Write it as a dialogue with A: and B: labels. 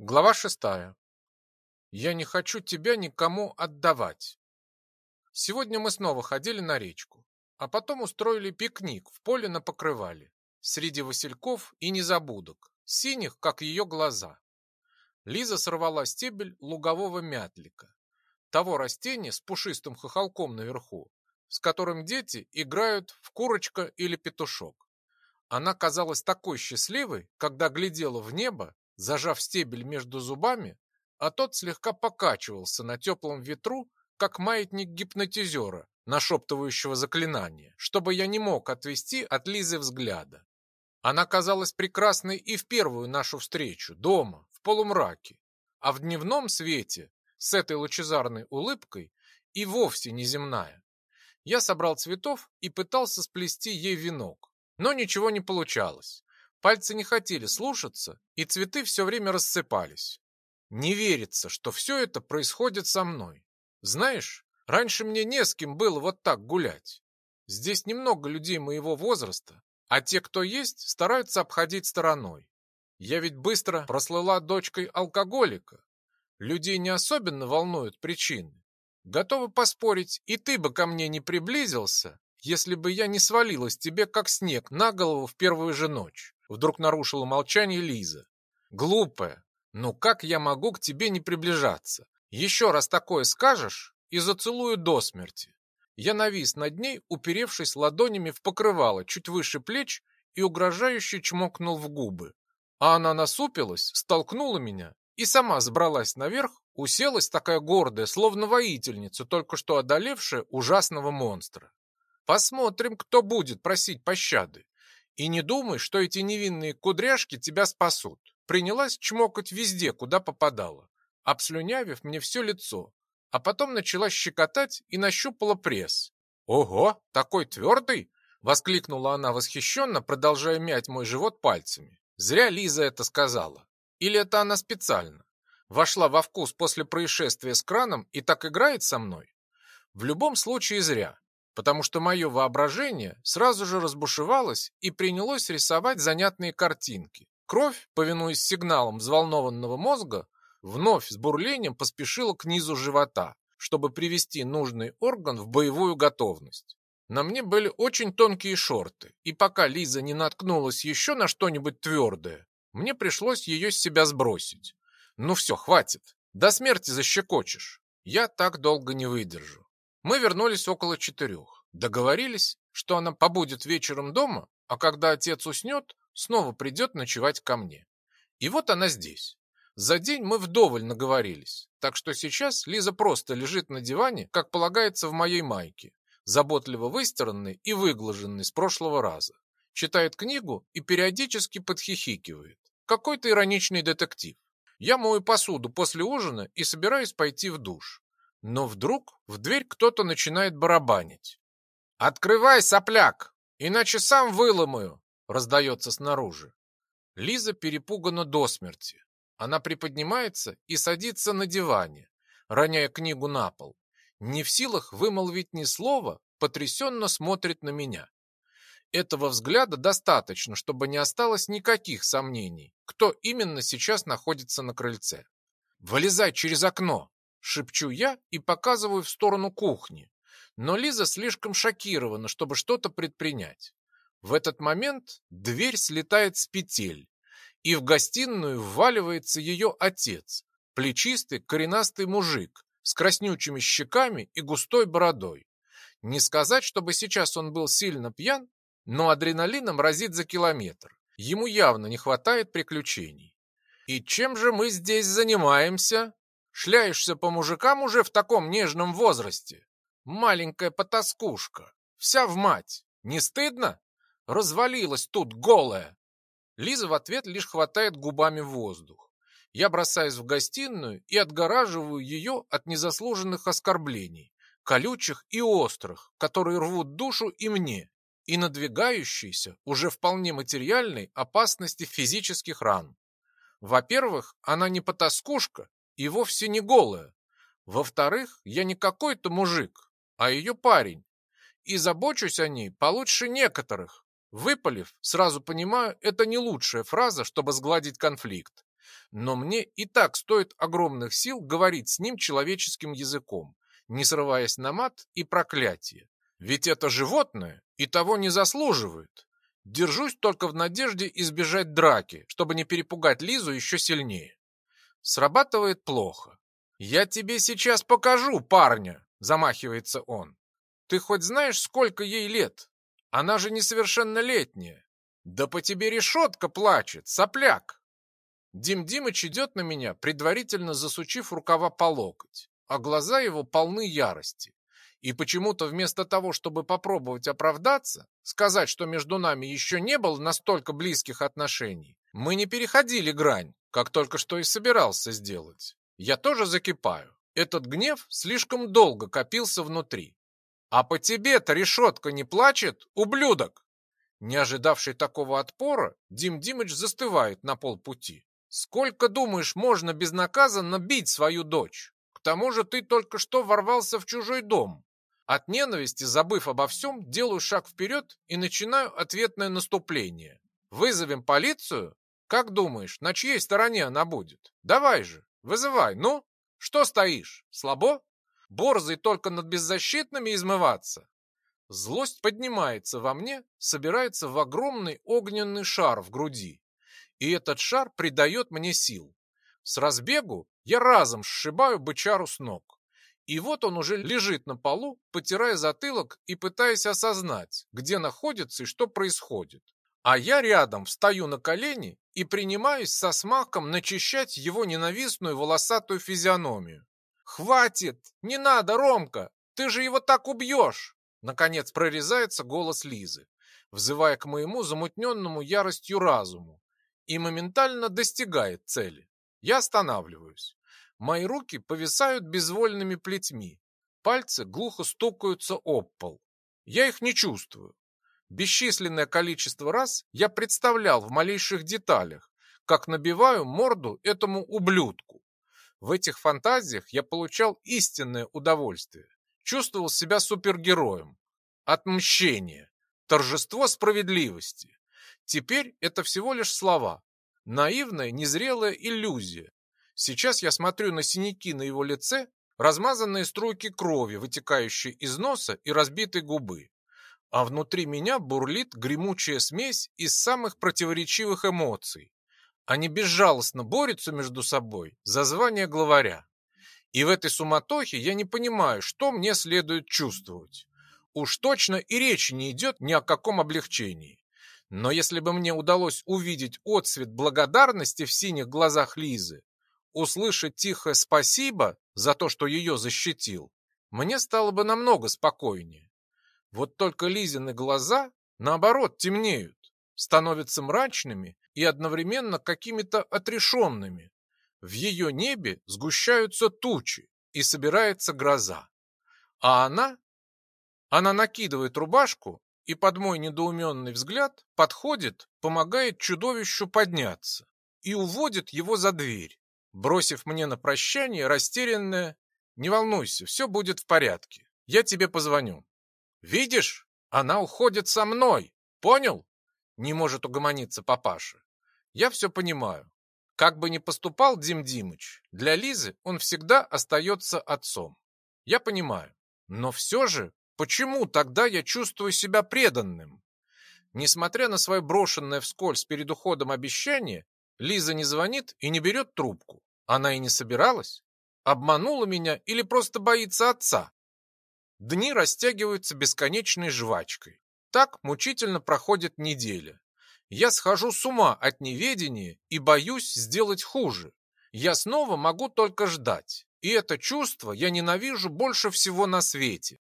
A: Глава шестая. Я не хочу тебя никому отдавать. Сегодня мы снова ходили на речку, а потом устроили пикник в поле на покрывале, среди васильков и незабудок, синих, как ее глаза. Лиза сорвала стебель лугового мятлика, того растения с пушистым хохолком наверху, с которым дети играют в курочка или петушок. Она казалась такой счастливой, когда глядела в небо зажав стебель между зубами, а тот слегка покачивался на теплом ветру, как маятник гипнотизера, нашептывающего заклинание, чтобы я не мог отвести от Лизы взгляда. Она казалась прекрасной и в первую нашу встречу, дома, в полумраке, а в дневном свете, с этой лучезарной улыбкой, и вовсе неземная. Я собрал цветов и пытался сплести ей венок, но ничего не получалось. Пальцы не хотели слушаться, и цветы все время рассыпались. Не верится, что все это происходит со мной. Знаешь, раньше мне не с кем было вот так гулять. Здесь немного людей моего возраста, а те, кто есть, стараются обходить стороной. Я ведь быстро прослыла дочкой алкоголика. Людей не особенно волнуют причины. Готовы поспорить, и ты бы ко мне не приблизился, если бы я не свалилась тебе, как снег, на голову в первую же ночь. Вдруг нарушила молчание Лиза. Глупая, ну как я могу к тебе не приближаться? Еще раз такое скажешь и зацелую до смерти. Я навис над ней, уперевшись ладонями в покрывало чуть выше плеч и угрожающе чмокнул в губы. А она насупилась, столкнула меня и сама сбралась наверх, уселась такая гордая, словно воительница, только что одолевшая ужасного монстра. Посмотрим, кто будет просить пощады. И не думай, что эти невинные кудряшки тебя спасут. Принялась чмокать везде, куда попадала, обслюнявив мне все лицо, а потом начала щекотать и нащупала пресс. «Ого, такой твердый!» — воскликнула она восхищенно, продолжая мять мой живот пальцами. Зря Лиза это сказала. Или это она специально? Вошла во вкус после происшествия с краном и так играет со мной? В любом случае зря потому что мое воображение сразу же разбушевалось и принялось рисовать занятные картинки. Кровь, повинуясь сигналам взволнованного мозга, вновь с бурлением поспешила к низу живота, чтобы привести нужный орган в боевую готовность. На мне были очень тонкие шорты, и пока Лиза не наткнулась еще на что-нибудь твердое, мне пришлось ее с себя сбросить. Ну все, хватит, до смерти защекочешь. Я так долго не выдержу. Мы вернулись около четырех. Договорились, что она побудет вечером дома, а когда отец уснет, снова придет ночевать ко мне. И вот она здесь. За день мы вдоволь наговорились, так что сейчас Лиза просто лежит на диване, как полагается в моей майке, заботливо выстиранной и выглаженной с прошлого раза. Читает книгу и периодически подхихикивает. Какой-то ироничный детектив. Я мою посуду после ужина и собираюсь пойти в душ. Но вдруг в дверь кто-то начинает барабанить. «Открывай, сопляк, иначе сам выломаю!» раздается снаружи. Лиза перепугана до смерти. Она приподнимается и садится на диване, роняя книгу на пол. Не в силах вымолвить ни слова, потрясенно смотрит на меня. Этого взгляда достаточно, чтобы не осталось никаких сомнений, кто именно сейчас находится на крыльце. «Вылезай через окно!» Шепчу я и показываю в сторону кухни. Но Лиза слишком шокирована, чтобы что-то предпринять. В этот момент дверь слетает с петель, и в гостиную вваливается ее отец, плечистый коренастый мужик с краснючими щеками и густой бородой. Не сказать, чтобы сейчас он был сильно пьян, но адреналином разит за километр. Ему явно не хватает приключений. «И чем же мы здесь занимаемся?» Шляешься по мужикам уже в таком нежном возрасте. Маленькая потаскушка, вся в мать. Не стыдно? Развалилась тут голая. Лиза в ответ лишь хватает губами воздух. Я бросаюсь в гостиную и отгораживаю ее от незаслуженных оскорблений, колючих и острых, которые рвут душу и мне, и надвигающейся, уже вполне материальной опасности физических ран. Во-первых, она не потаскушка и вовсе не голая. Во-вторых, я не какой-то мужик, а ее парень. И забочусь о ней получше некоторых. Выпалив, сразу понимаю, это не лучшая фраза, чтобы сгладить конфликт. Но мне и так стоит огромных сил говорить с ним человеческим языком, не срываясь на мат и проклятие. Ведь это животное и того не заслуживает. Держусь только в надежде избежать драки, чтобы не перепугать Лизу еще сильнее. Срабатывает плохо. «Я тебе сейчас покажу, парня!» – замахивается он. «Ты хоть знаешь, сколько ей лет? Она же несовершеннолетняя. Да по тебе решетка плачет, сопляк!» Дим Димыч идет на меня, предварительно засучив рукава по локоть, а глаза его полны ярости. И почему-то вместо того, чтобы попробовать оправдаться, сказать, что между нами еще не было настолько близких отношений, мы не переходили грань, как только что и собирался сделать. Я тоже закипаю. Этот гнев слишком долго копился внутри. А по тебе-то решетка не плачет, ублюдок? Не ожидавший такого отпора, Дим Димыч застывает на полпути. Сколько, думаешь, можно безнаказанно бить свою дочь? К тому же ты только что ворвался в чужой дом. От ненависти, забыв обо всем, делаю шаг вперед и начинаю ответное наступление. Вызовем полицию? Как думаешь, на чьей стороне она будет? Давай же, вызывай, ну? Что стоишь? Слабо? Борзый только над беззащитными измываться? Злость поднимается во мне, собирается в огромный огненный шар в груди. И этот шар придает мне сил. С разбегу я разом сшибаю бычару с ног. И вот он уже лежит на полу, потирая затылок и пытаясь осознать, где находится и что происходит. А я рядом встаю на колени и принимаюсь со смаком начищать его ненавистную волосатую физиономию. «Хватит! Не надо, Ромка! Ты же его так убьешь!» Наконец прорезается голос Лизы, взывая к моему замутненному яростью разуму, и моментально достигает цели. Я останавливаюсь. Мои руки повисают безвольными плетьми. Пальцы глухо стукаются об пол. Я их не чувствую. Бесчисленное количество раз я представлял в малейших деталях, как набиваю морду этому ублюдку. В этих фантазиях я получал истинное удовольствие. Чувствовал себя супергероем. Отмщение. Торжество справедливости. Теперь это всего лишь слова. Наивная, незрелая иллюзия, Сейчас я смотрю на синяки на его лице, размазанные струйки крови, вытекающие из носа и разбитой губы. А внутри меня бурлит гремучая смесь из самых противоречивых эмоций. Они безжалостно борются между собой за звание главаря. И в этой суматохе я не понимаю, что мне следует чувствовать. Уж точно и речи не идет ни о каком облегчении. Но если бы мне удалось увидеть отсвет благодарности в синих глазах Лизы, услышать тихое спасибо за то, что ее защитил, мне стало бы намного спокойнее. Вот только Лизины глаза, наоборот, темнеют, становятся мрачными и одновременно какими-то отрешенными. В ее небе сгущаются тучи, и собирается гроза. А она? Она накидывает рубашку и под мой недоуменный взгляд подходит, помогает чудовищу подняться и уводит его за дверь бросив мне на прощание растерянное «Не волнуйся, все будет в порядке, я тебе позвоню». «Видишь, она уходит со мной, понял?» Не может угомониться папаша. «Я все понимаю. Как бы ни поступал Дим Димыч, для Лизы он всегда остается отцом. Я понимаю. Но все же, почему тогда я чувствую себя преданным? Несмотря на свое брошенное вскользь перед уходом обещание, Лиза не звонит и не берет трубку. Она и не собиралась. Обманула меня или просто боится отца. Дни растягиваются бесконечной жвачкой. Так мучительно проходит неделя. Я схожу с ума от неведения и боюсь сделать хуже. Я снова могу только ждать. И это чувство я ненавижу больше всего на свете.